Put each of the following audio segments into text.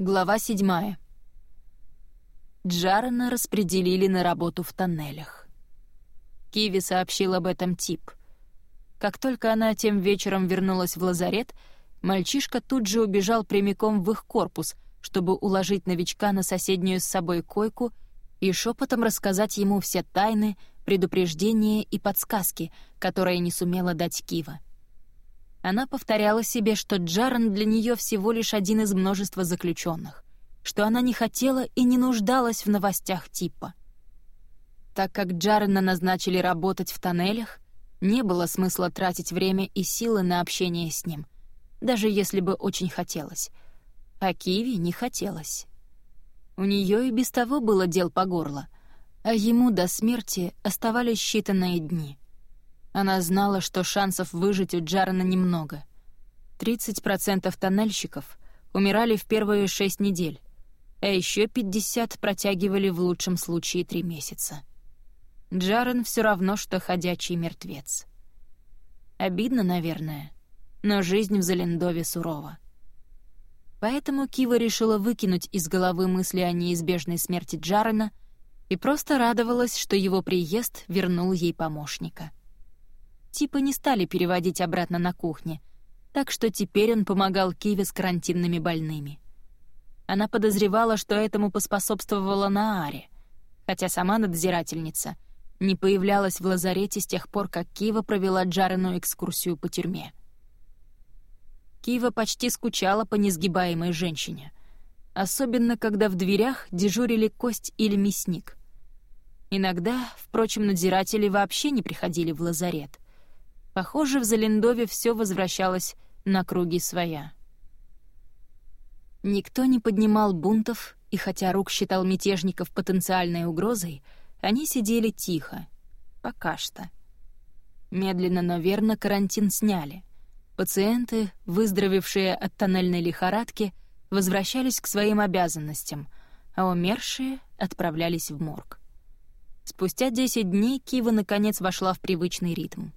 Глава седьмая. Джарена распределили на работу в тоннелях. Киви сообщил об этом тип. Как только она тем вечером вернулась в лазарет, мальчишка тут же убежал прямиком в их корпус, чтобы уложить новичка на соседнюю с собой койку и шепотом рассказать ему все тайны, предупреждения и подсказки, которые не сумела дать Кива. Она повторяла себе, что Джаран для нее всего лишь один из множества заключенных, что она не хотела и не нуждалась в новостях типа. Так как Джарена назначили работать в тоннелях, не было смысла тратить время и силы на общение с ним, даже если бы очень хотелось. А Киви не хотелось. У нее и без того было дел по горло, а ему до смерти оставались считанные дни — она знала, что шансов выжить у Джарена немного. 30% тоннельщиков умирали в первые шесть недель, а еще 50 протягивали в лучшем случае три месяца. Джарен все равно, что ходячий мертвец. Обидно, наверное, но жизнь в Залендове сурова. Поэтому Кива решила выкинуть из головы мысли о неизбежной смерти Джарена и просто радовалась, что его приезд вернул ей помощника — типа не стали переводить обратно на кухне, так что теперь он помогал Киве с карантинными больными. Она подозревала, что этому поспособствовала Нааре, хотя сама надзирательница не появлялась в лазарете с тех пор, как Кива провела Джарену экскурсию по тюрьме. Кива почти скучала по несгибаемой женщине, особенно когда в дверях дежурили кость или мясник. Иногда, впрочем, надзиратели вообще не приходили в лазарет — Похоже, в Залендове все возвращалось на круги своя. Никто не поднимал бунтов, и хотя Рук считал мятежников потенциальной угрозой, они сидели тихо. Пока что. Медленно, но верно карантин сняли. Пациенты, выздоровевшие от тоннельной лихорадки, возвращались к своим обязанностям, а умершие отправлялись в морг. Спустя 10 дней Кива наконец вошла в привычный ритм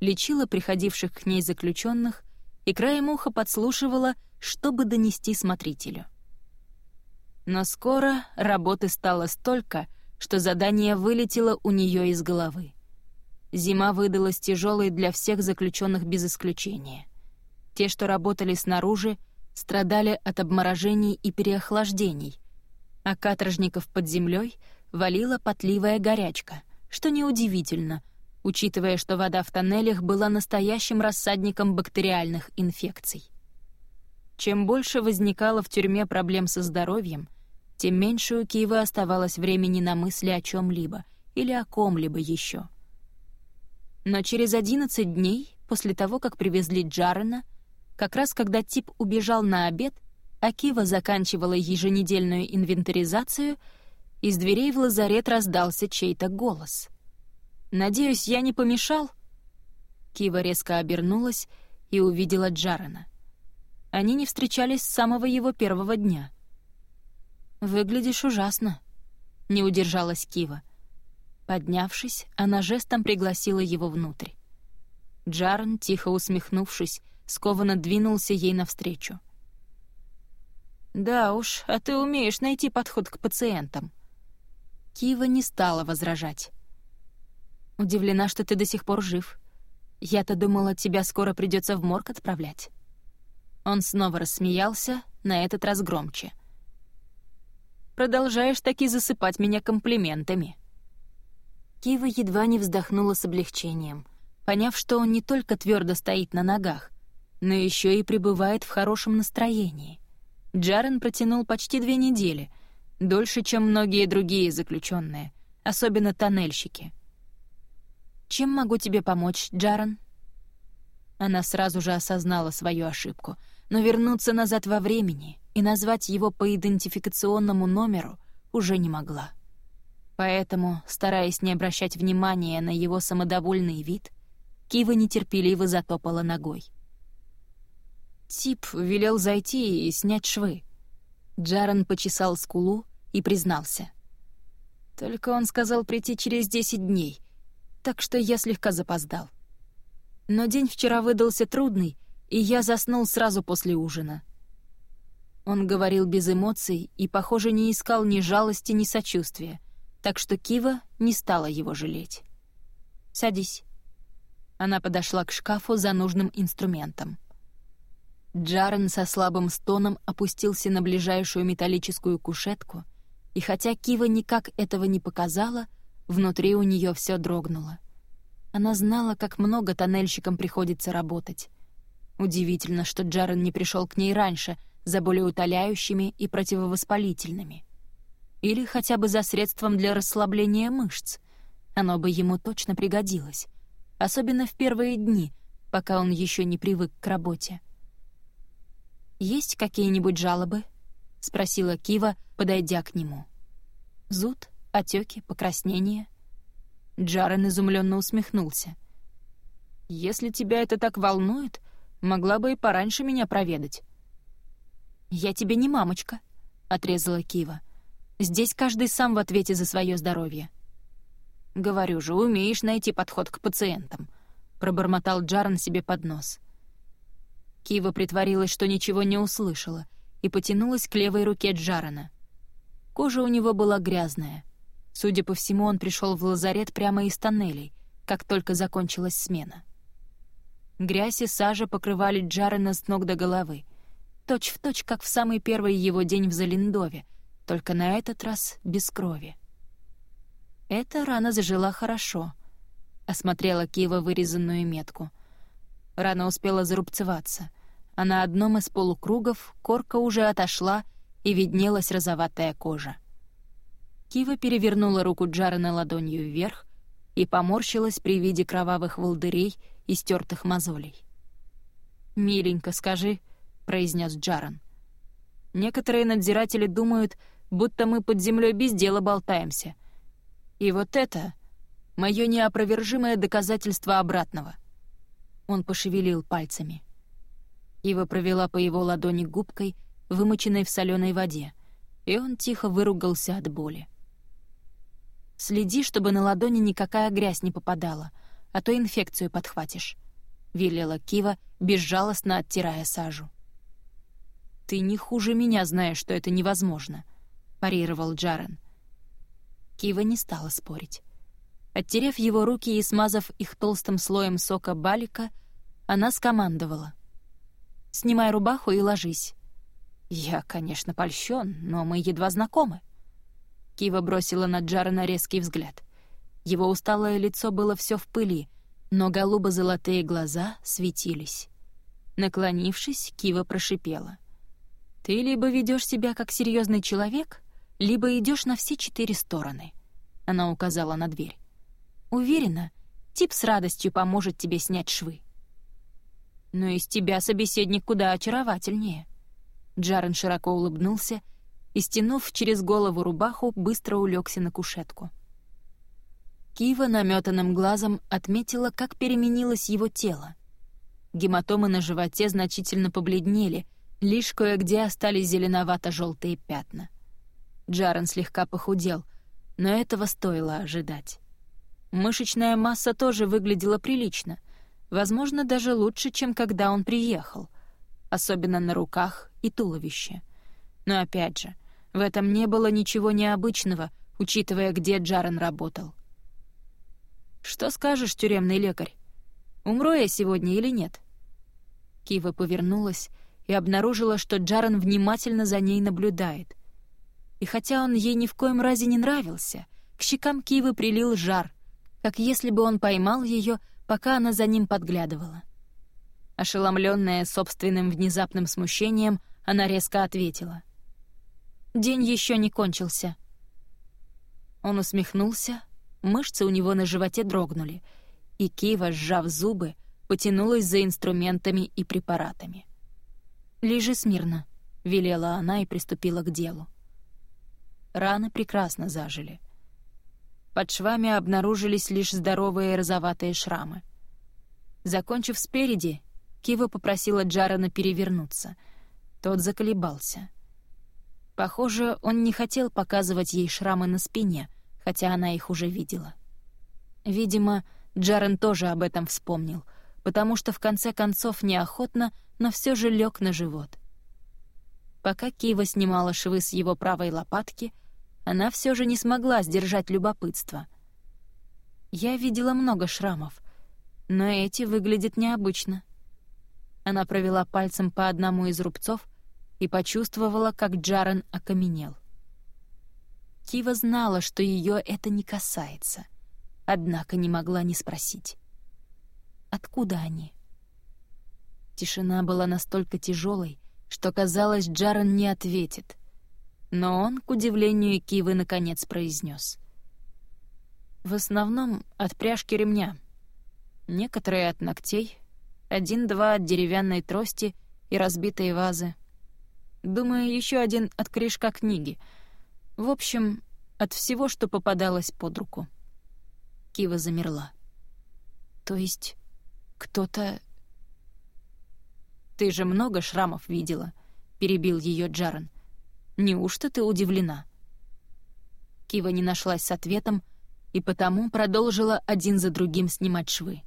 лечила приходивших к ней заключенных и краем уха подслушивала, чтобы донести смотрителю. Но скоро работы стало столько, что задание вылетело у нее из головы. Зима выдалась тяжелой для всех заключенных без исключения. Те, что работали снаружи, страдали от обморожений и переохлаждений, а каторжников под землей валила потливая горячка, что неудивительно — учитывая, что вода в тоннелях была настоящим рассадником бактериальных инфекций. Чем больше возникало в тюрьме проблем со здоровьем, тем меньше у Киева оставалось времени на мысли о чем либо или о ком-либо еще. Но через 11 дней, после того, как привезли Джарена, как раз когда тип убежал на обед, а Кива заканчивала еженедельную инвентаризацию, из дверей в лазарет раздался чей-то голос — Надеюсь, я не помешал?» Кива резко обернулась и увидела Джарена. Они не встречались с самого его первого дня. «Выглядишь ужасно», — не удержалась Кива. Поднявшись, она жестом пригласила его внутрь. Джарен, тихо усмехнувшись, скованно двинулся ей навстречу. «Да уж, а ты умеешь найти подход к пациентам». Кива не стала возражать. Удивлена, что ты до сих пор жив. Я-то думала, тебя скоро придется в морг отправлять». Он снова рассмеялся, на этот раз громче. «Продолжаешь таки засыпать меня комплиментами». Кива едва не вздохнула с облегчением, поняв, что он не только твердо стоит на ногах, но еще и пребывает в хорошем настроении. Джарен протянул почти две недели, дольше, чем многие другие заключенные, особенно тоннельщики — чем могу тебе помочь, Джаран?» Она сразу же осознала свою ошибку, но вернуться назад во времени и назвать его по идентификационному номеру уже не могла. Поэтому, стараясь не обращать внимания на его самодовольный вид, Кива нетерпеливо затопала ногой. Тип велел зайти и снять швы. Джаран почесал скулу и признался. Только он сказал прийти через десять дней, так что я слегка запоздал. Но день вчера выдался трудный, и я заснул сразу после ужина. Он говорил без эмоций и, похоже, не искал ни жалости, ни сочувствия, так что Кива не стала его жалеть. «Садись». Она подошла к шкафу за нужным инструментом. Джарен со слабым стоном опустился на ближайшую металлическую кушетку, и хотя Кива никак этого не показала, внутри у нее все дрогнуло. Она знала, как много тоннельщикам приходится работать. Удивительно, что Джарен не пришел к ней раньше, за болеутоляющими и противовоспалительными. Или хотя бы за средством для расслабления мышц. Оно бы ему точно пригодилось. Особенно в первые дни, пока он еще не привык к работе. «Есть какие-нибудь жалобы?» — спросила Кива, подойдя к нему. «Зуд, отеки, покраснения?» Джарен изумленно усмехнулся. «Если тебя это так волнует, могла бы и пораньше меня проведать. «Я тебе не мамочка», — отрезала Кива. «Здесь каждый сам в ответе за свое здоровье». «Говорю же, умеешь найти подход к пациентам», — пробормотал Джаран себе под нос. Кива притворилась, что ничего не услышала, и потянулась к левой руке Джарана. Кожа у него была грязная. Судя по всему, он пришел в лазарет прямо из тоннелей, как только закончилась смена. Грязь и сажа покрывали Джарена с ног до головы — точь в точь, как в самый первый его день в Залиндове, только на этот раз без крови. Эта рана зажила хорошо. Осмотрела Кива вырезанную метку. Рана успела зарубцеваться, а на одном из полукругов корка уже отошла и виднелась розоватая кожа. Кива перевернула руку Джарена ладонью вверх и поморщилась при виде кровавых волдырей и стертых мозолей. «Миленько, скажи, произнес Джаран. «Некоторые надзиратели думают, будто мы под землей без дела болтаемся. И вот это — мое неопровержимое доказательство обратного». Он пошевелил пальцами. Ива провела по его ладони губкой, вымоченной в соленой воде, и он тихо выругался от боли. «Следи, чтобы на ладони никакая грязь не попадала, а то инфекцию подхватишь», — велела Кива, безжалостно оттирая сажу. «Ты не хуже меня знаешь, что это невозможно», — парировал Джарен. Кива не стала спорить. Оттерев его руки и смазав их толстым слоем сока балика, она скомандовала. «Снимай рубаху и ложись». «Я, конечно, польщен, но мы едва знакомы». Кива бросила на Джарена резкий взгляд. Его усталое лицо было все в пыли, но голубо-золотые глаза светились. Наклонившись, Кива прошипела — ты либо ведешь себя как серьезный человек, либо идешь на все четыре стороны. Она указала на дверь. Уверена, тип с радостью поможет тебе снять швы. Но из тебя собеседник куда очаровательнее. Джарен широко улыбнулся и, стянув через голову рубаху, быстро улегся на кушетку. Кива наметанным глазом отметила, как переменилось его тело. Гематомы на животе значительно побледнели — Лишь кое-где остались зеленовато-желтые пятна. Джарен слегка похудел, но этого стоило ожидать. Мышечная масса тоже выглядела прилично, возможно, даже лучше, чем когда он приехал, особенно на руках и туловище. Но опять же, в этом не было ничего необычного, учитывая, где Джарен работал. «Что скажешь, тюремный лекарь? Умру я сегодня или нет?» Кива повернулась и обнаружила, что Джаран внимательно за ней наблюдает. И хотя он ей ни в коем разе не нравился, к щекам Кивы прилил жар, как если бы он поймал ее, пока она за ним подглядывала. Ошеломленная собственным внезапным смущением, она резко ответила. «День еще не кончился». Он усмехнулся, мышцы у него на животе дрогнули, и Кива, сжав зубы, потянулась за инструментами и препаратами. «Лежи смирно», — велела она и приступила к делу. Раны прекрасно зажили. Под швами обнаружились лишь здоровые розоватые шрамы. Закончив спереди, Кива попросила Джарана перевернуться. Тот заколебался. Похоже, он не хотел показывать ей шрамы на спине, хотя она их уже видела. Видимо, Джарен тоже об этом вспомнил, потому что в конце концов неохотно но все же лег на живот. Пока Кива снимала швы с его правой лопатки, она все же не смогла сдержать любопытство. «Я видела много шрамов, но эти выглядят необычно». Она провела пальцем по одному из рубцов и почувствовала, как Джарен окаменел. Кива знала, что ее это не касается, однако не могла не спросить. «Откуда они?» Тишина была настолько тяжелой, что, казалось, Джарен не ответит. Но он, к удивлению Кивы, наконец произнес. «В основном от пряжки ремня. Некоторые от ногтей, один-два от деревянной трости и разбитой вазы. Думаю, еще один от корешка книги. В общем, от всего, что попадалось под руку». Кива замерла. «То есть кто-то «Ты же много шрамов видела», — перебил ее Джарен. «Неужто ты удивлена?» Кива не нашлась с ответом и потому продолжила один за другим снимать швы.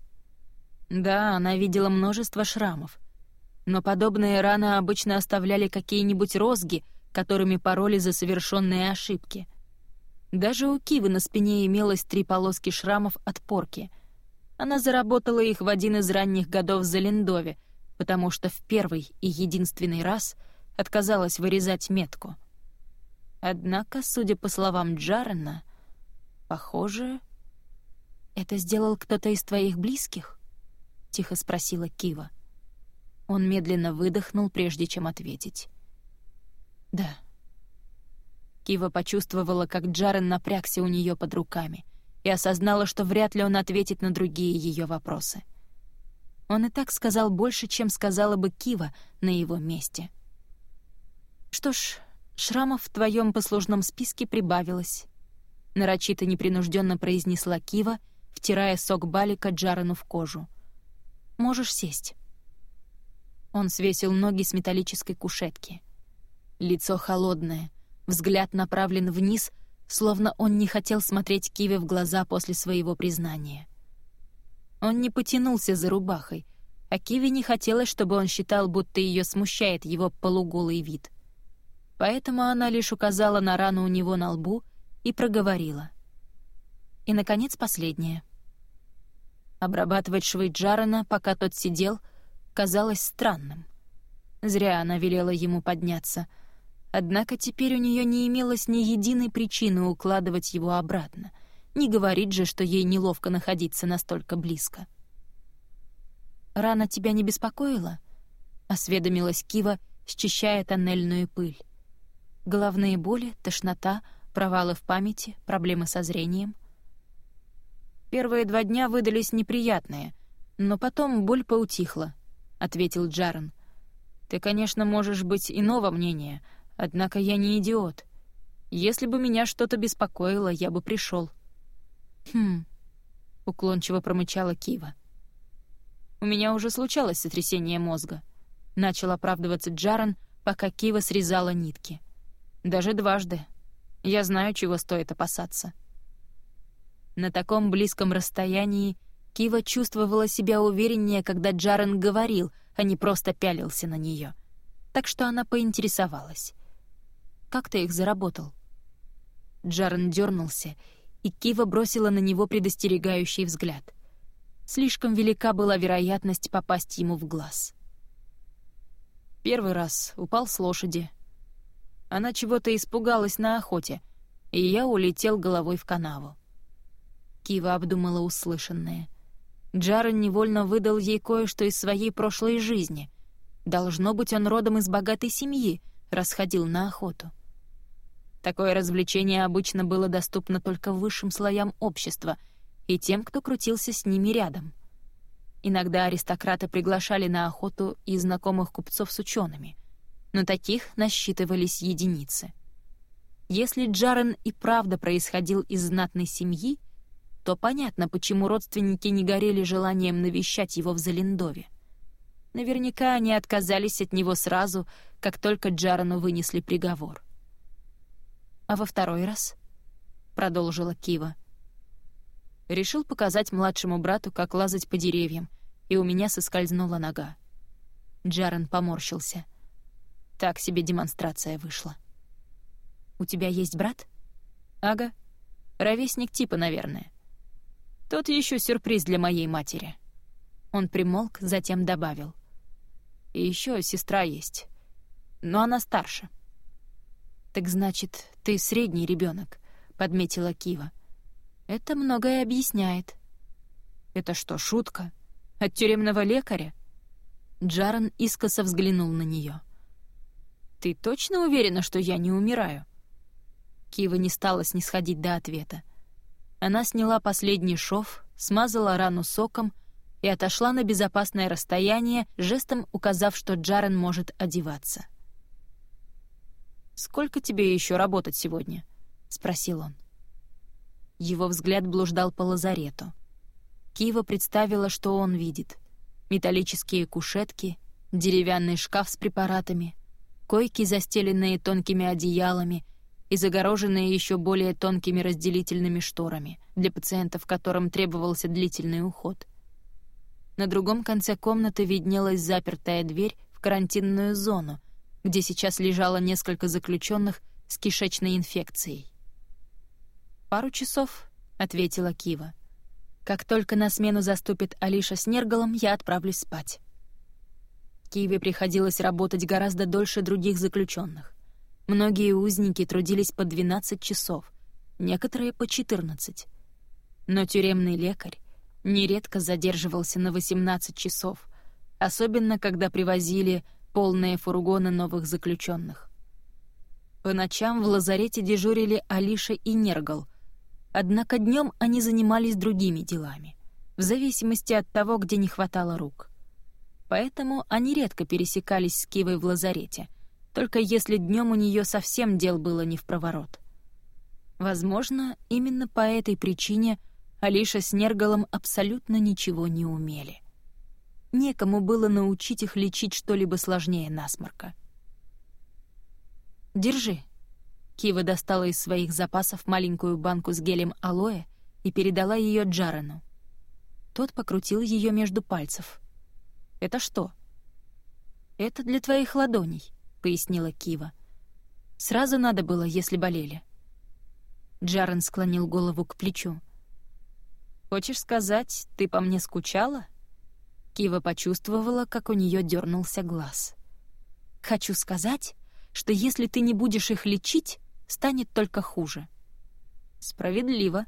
Да, она видела множество шрамов, но подобные раны обычно оставляли какие-нибудь розги, которыми пороли за совершенные ошибки. Даже у Кивы на спине имелось три полоски шрамов от порки. Она заработала их в один из ранних годов в Залендове — потому что в первый и единственный раз отказалась вырезать метку. Однако, судя по словам Джарена, похоже, это сделал кто-то из твоих близких? Тихо спросила Кива. Он медленно выдохнул, прежде чем ответить. Да. Кива почувствовала, как Джарен напрягся у нее под руками и осознала, что вряд ли он ответит на другие ее вопросы. Он и так сказал больше, чем сказала бы Кива на его месте. «Что ж, шрамов в твоем послужном списке прибавилось», — нарочито непринужденно произнесла Кива, втирая сок балика Джарану в кожу. «Можешь сесть». Он свесил ноги с металлической кушетки. Лицо холодное, взгляд направлен вниз, словно он не хотел смотреть Киве в глаза после своего признания. Он не потянулся за рубахой, а Киви не хотелось, чтобы он считал, будто ее смущает его полуголый вид. Поэтому она лишь указала на рану у него на лбу и проговорила. И, наконец, последнее. Обрабатывать швы Джарена, пока тот сидел, казалось странным. Зря она велела ему подняться. Однако теперь у нее не имелось ни единой причины укладывать его обратно — не говорит же, что ей неловко находиться настолько близко. «Рана тебя не беспокоила?» — осведомилась Кива, счищая тоннельную пыль. Головные боли, тошнота, провалы в памяти, проблемы со зрением. «Первые два дня выдались неприятные, но потом боль поутихла», — ответил Джарен. «Ты, конечно, можешь быть иного мнения, однако я не идиот. Если бы меня что-то беспокоило, я бы пришел. «Хм...» — уклончиво промычала Кива. «У меня уже случалось сотрясение мозга», — начал оправдываться Джаран, пока Кива срезала нитки. «Даже дважды. Я знаю, чего стоит опасаться». На таком близком расстоянии Кива чувствовала себя увереннее, когда Джарен говорил, а не просто пялился на нее. Так что она поинтересовалась. «Как ты их заработал?» Джарен дернулся и Кива бросила на него предостерегающий взгляд. Слишком велика была вероятность попасть ему в глаз. Первый раз упал с лошади. Она чего-то испугалась на охоте, и я улетел головой в канаву. Кива обдумала услышанное. Джарен невольно выдал ей кое-что из своей прошлой жизни. Должно быть, он родом из богатой семьи, расходил на охоту. Такое развлечение обычно было доступно только высшим слоям общества и тем, кто крутился с ними рядом. Иногда аристократы приглашали на охоту и знакомых купцов с учеными, но таких насчитывались единицы. Если Джарен и правда происходил из знатной семьи, то понятно, почему родственники не горели желанием навещать его в Залендове. Наверняка они отказались от него сразу, как только Джарену вынесли приговор — а во второй раз?» — продолжила Кива. Решил показать младшему брату, как лазать по деревьям, и у меня соскользнула нога. Джарен поморщился. Так себе демонстрация вышла. «У тебя есть брат?» «Ага. Ровесник типа, наверное. Тот еще сюрприз для моей матери». Он примолк, затем добавил. «И еще сестра есть. Но она старше». «Так значит, ты средний ребенок, подметила Кива. «Это многое объясняет». «Это что, шутка? От тюремного лекаря?» Джаран искоса взглянул на нее. «Ты точно уверена, что я не умираю?» Кива не стала снисходить до ответа. Она сняла последний шов, смазала рану соком и отошла на безопасное расстояние, жестом указав, что Джарен может одеваться. «Сколько тебе еще работать сегодня?» — спросил он. Его взгляд блуждал по лазарету. Кива представила, что он видит. Металлические кушетки, деревянный шкаф с препаратами, койки, застеленные тонкими одеялами и загороженные еще более тонкими разделительными шторами для пациентов, которым требовался длительный уход. На другом конце комнаты виднелась запертая дверь в карантинную зону, где сейчас лежало несколько заключенных с кишечной инфекцией. «Пару часов», — ответила Кива. «Как только на смену заступит Алиша с Нергалом, я отправлюсь спать». Киве приходилось работать гораздо дольше других заключенных. Многие узники трудились по 12 часов, некоторые по 14. Но тюремный лекарь нередко задерживался на 18 часов, особенно когда привозили полные фургоны новых заключенных. По ночам в лазарете дежурили Алиша и Нергал, однако днем они занимались другими делами, в зависимости от того, где не хватало рук поэтому они редко пересекались с Кивой в лазарете, только если днем у нее совсем дел было не в проворот. Возможно, именно по этой причине Алиша с Нергалом абсолютно ничего не умели. Некому было научить их лечить что-либо сложнее насморка. «Держи». Кива достала из своих запасов маленькую банку с гелем алоэ и передала ее Джарену. Тот покрутил ее между пальцев. «Это что?» «Это для твоих ладоней», — пояснила Кива. «Сразу надо было, если болели». Джарен склонил голову к плечу. «Хочешь сказать, ты по мне скучала?» Кива почувствовала, как у нее дернулся глаз. «Хочу сказать, что если ты не будешь их лечить, станет только хуже». «Справедливо».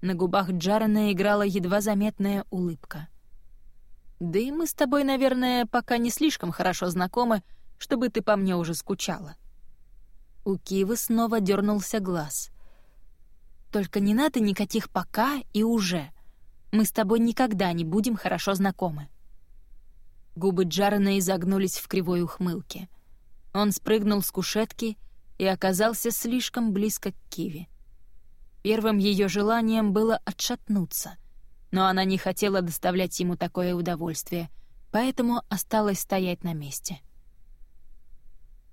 На губах Джарена играла едва заметная улыбка. Да и мы с тобой, наверное, пока не слишком хорошо знакомы, чтобы ты по мне уже скучала». У Кивы снова дернулся глаз. «Только не надо никаких «пока» и «уже». Мы с тобой никогда не будем хорошо знакомы». Губы Джарена изогнулись в кривой ухмылке. Он спрыгнул с кушетки и оказался слишком близко к Киве. Первым ее желанием было отшатнуться — но она не хотела доставлять ему такое удовольствие, поэтому осталась стоять на месте.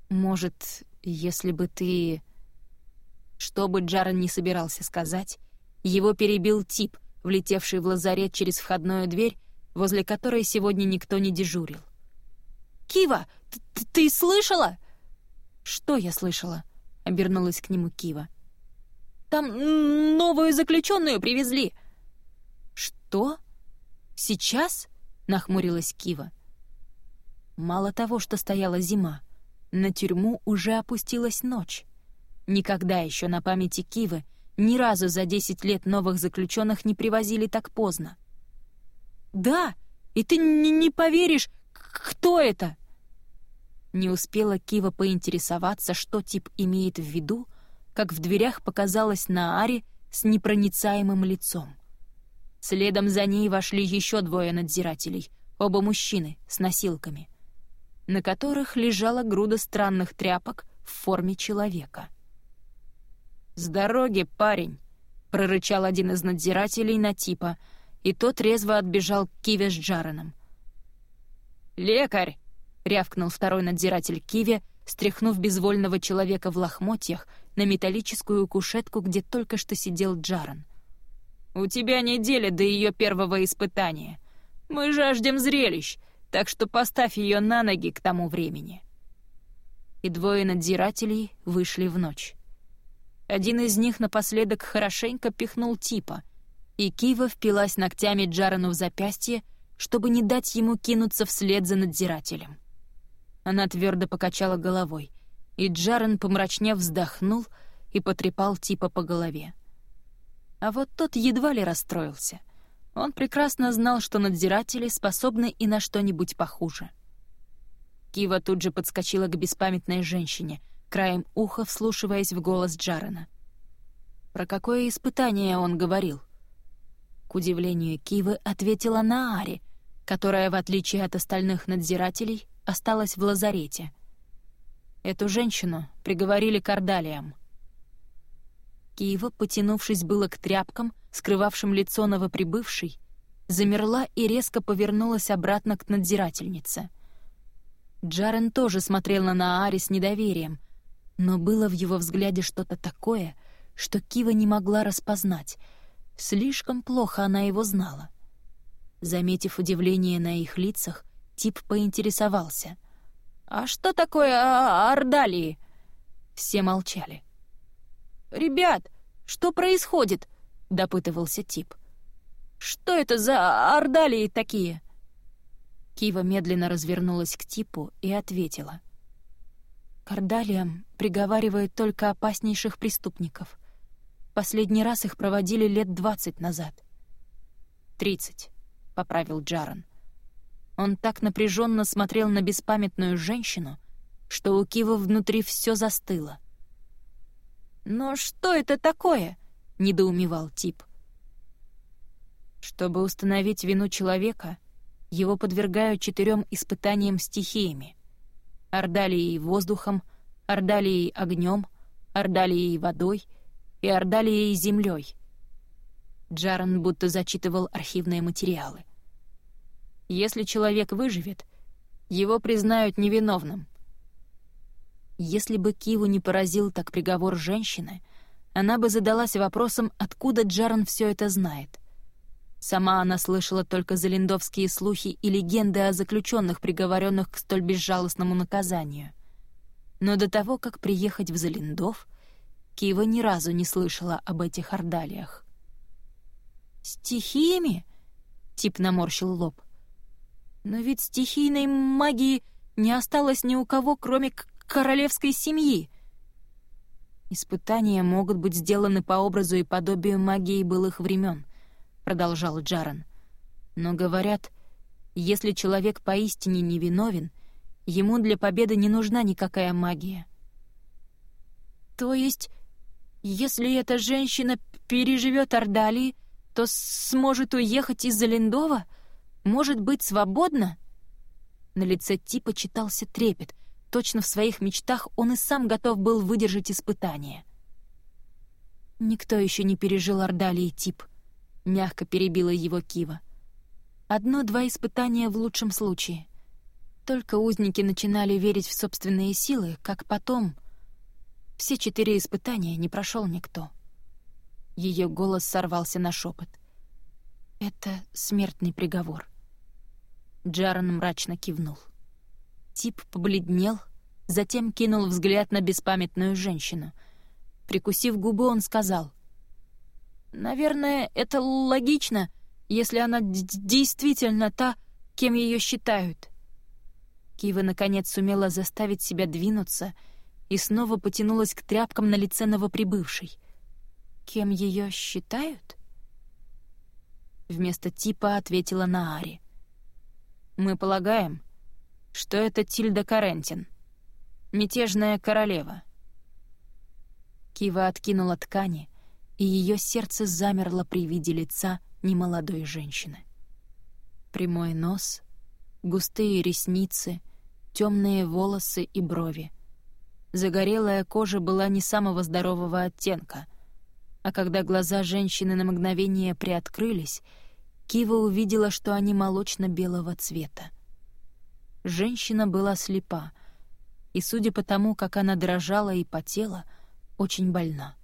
«Может, если бы ты...» Что бы Джарен не собирался сказать, его перебил тип, влетевший в лазарет через входную дверь, возле которой сегодня никто не дежурил. «Кива, ты слышала?» «Что я слышала?» — обернулась к нему Кива. «Там новую заключенную привезли!» «Что? Сейчас?» — нахмурилась Кива. Мало того, что стояла зима, на тюрьму уже опустилась ночь. Никогда еще на памяти Кивы ни разу за десять лет новых заключенных не привозили так поздно. «Да, и ты не поверишь, кто это?» Не успела Кива поинтересоваться, что тип имеет в виду, как в дверях показалась Наари с непроницаемым лицом. Следом за ней вошли еще двое надзирателей, оба мужчины, с носилками, на которых лежала груда странных тряпок в форме человека. «С дороги, парень!» — прорычал один из надзирателей на типа, и тот резво отбежал к Киве с Джареном. «Лекарь!» — рявкнул второй надзиратель Киве, стряхнув безвольного человека в лохмотьях на металлическую кушетку, где только что сидел Джарен — у тебя неделя до ее первого испытания. Мы жаждем зрелищ, так что поставь ее на ноги к тому времени». и двое надзирателей вышли в ночь. Один из них напоследок хорошенько пихнул типа, и Кива впилась ногтями Джарану в запястье, чтобы не дать ему кинуться вслед за надзирателем. Она твердо покачала головой, и Джаран, помрачнев, вздохнул и потрепал типа по голове. А вот тот едва ли расстроился. Он прекрасно знал, что надзиратели способны и на что-нибудь похуже. Кива тут же подскочила к беспамятной женщине, краем уха вслушиваясь в голос Джарена. Про какое испытание он говорил? К удивлению Кивы ответила Наари, которая, в отличие от остальных надзирателей, осталась в лазарете. Эту женщину приговорили к ордалиям. Киева, потянувшись было к тряпкам, скрывавшим лицо новоприбывшей, замерла и резко повернулась обратно к надзирательнице. Джарен тоже смотрел на Наари с недоверием, но было в его взгляде что-то такое, что Кива не могла распознать. Слишком плохо она его знала. Заметив удивление на их лицах, тип поинтересовался. «А что такое а, Ордалии?» Все молчали. «Ребят, что происходит?» — допытывался тип. «Что это за ордалии такие?» Кива медленно развернулась к типу и ответила. «К ордалиям приговаривают только опаснейших преступников. Последний раз их проводили лет двадцать назад». «Тридцать», — поправил Джаран. Он так напряженно смотрел на беспамятную женщину, что у Кива внутри все застыло. «Но что это такое?» — недоумевал тип. Чтобы установить вину человека, его подвергают четырем испытаниям стихиями. Ордалией воздухом, ордалией огнем, ордалией водой и ордалией землей. Джаран будто зачитывал архивные материалы. Если человек выживет, его признают невиновным — если бы Киву не поразил так приговор женщины, она бы задалась вопросом, откуда Джаран все это знает. Сама она слышала только залиндовские слухи и легенды о заключенных, приговоренных к столь безжалостному наказанию. Но до того, как приехать в Залиндов, Кива ни разу не слышала об этих ордалиях. «Стихиями?» — тип наморщил лоб. «Но ведь стихийной магии не осталось ни у кого, кроме королевской семьи. «Испытания могут быть сделаны по образу и подобию магии былых времен», — продолжал Джаран. «Но говорят, если человек поистине невиновен, ему для победы не нужна никакая магия». «То есть, если эта женщина переживет Ордалии, то сможет уехать из-за Линдова? Может быть свободна?» На лице Типа читался трепет — Точно в своих мечтах он и сам готов был выдержать испытание. «Никто еще не пережил Ордалии тип», — мягко перебила его Кива. «Одно-два испытания в лучшем случае. Только узники начинали верить в собственные силы, как потом. Все четыре испытания не прошел никто». Ее голос сорвался на шепот. «Это смертный приговор». Джаран мрачно кивнул. Тип побледнел, затем кинул взгляд на беспамятную женщину. Прикусив губу, он сказал. «Наверное, это логично, если она действительно та, кем ее считают». Кива, наконец, сумела заставить себя двинуться и снова потянулась к тряпкам на лице новоприбывшей. «Кем ее считают?» Вместо типа ответила Наари. «Мы полагаем, что это Тильда Карентин, мятежная королева. Кива откинула ткани, и ее сердце замерло при виде лица немолодой женщины. Прямой нос, густые ресницы, темные волосы и брови. Загорелая кожа была не самого здорового оттенка, а когда глаза женщины на мгновение приоткрылись, Кива увидела, что они молочно-белого цвета. Женщина была слепа, и, судя по тому, как она дрожала и потела, очень больна.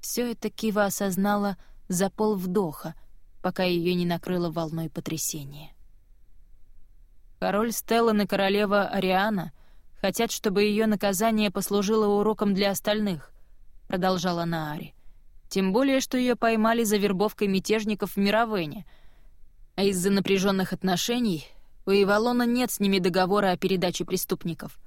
Все это Кива осознала за полвдоха, пока ее не накрыло волной потрясения. Король Стеллан и королева Ариана Хотят, чтобы ее наказание послужило уроком для остальных», — продолжала Наари. «Тем более, что ее поймали за вербовкой мятежников в Мировене. А из-за напряженных отношений у Ивалона нет с ними договора о передаче преступников.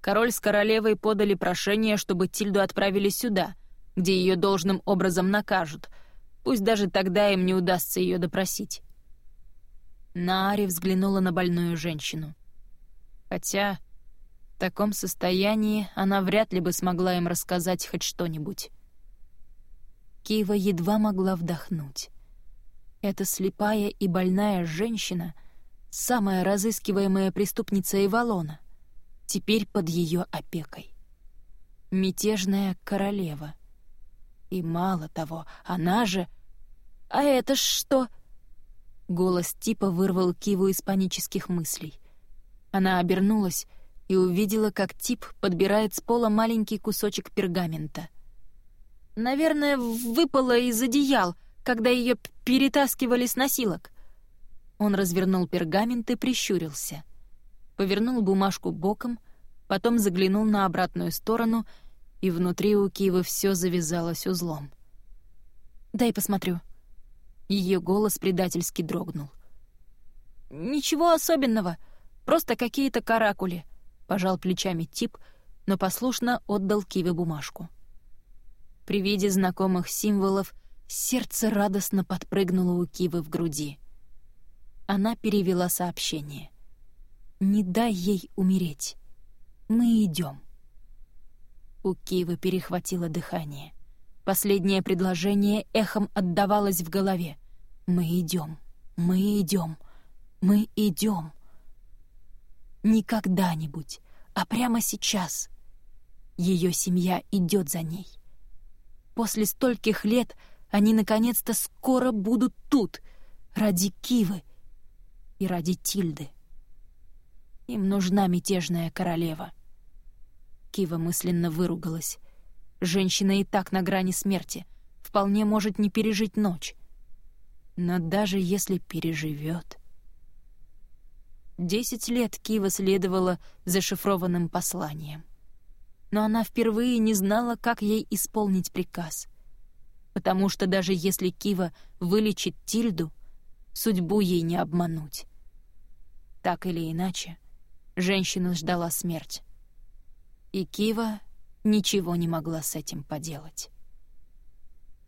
Король с королевой подали прошение, чтобы Тильду отправили сюда, где ее должным образом накажут, пусть даже тогда им не удастся ее допросить». Наари взглянула на больную женщину. Хотя в таком состоянии она вряд ли бы смогла им рассказать хоть что-нибудь. Кива едва могла вдохнуть. Эта слепая и больная женщина — самая разыскиваемая преступница Ивалона, теперь под ее опекой. Мятежная королева. И мало того, она же... «А это что?» Голос типа вырвал Киву из панических мыслей. Она обернулась и увидела, как тип подбирает с пола маленький кусочек пергамента. «Наверное, выпало из одеял, когда ее перетаскивали с носилок». Он развернул пергамент и прищурился. Повернул бумажку боком, потом заглянул на обратную сторону, и внутри у Кивы все завязалось узлом. «Дай посмотрю». Ее голос предательски дрогнул. «Ничего особенного, просто какие-то каракули пожал плечами тип, но послушно отдал Киве бумажку. При виде знакомых символов сердце радостно подпрыгнуло у Кивы в груди. Она перевела сообщение. «Не дай ей умереть. Мы идем». У Кивы перехватило дыхание. Последнее предложение эхом отдавалось в голове. «Мы идем, мы идем, мы идем» не когда-нибудь, а прямо сейчас. Ее семья идет за ней. После стольких лет они наконец-то скоро будут тут, ради Кивы и ради Тильды. Им нужна мятежная королева. Кива мысленно выругалась. Женщина и так на грани смерти, вполне может не пережить ночь. Но даже если переживет... Десять лет Кива следовала зашифрованным посланием. Но она впервые не знала, как ей исполнить приказ. Потому что даже если Кива вылечит Тильду, судьбу ей не обмануть. Так или иначе, женщину ждала смерть. И Кива ничего не могла с этим поделать.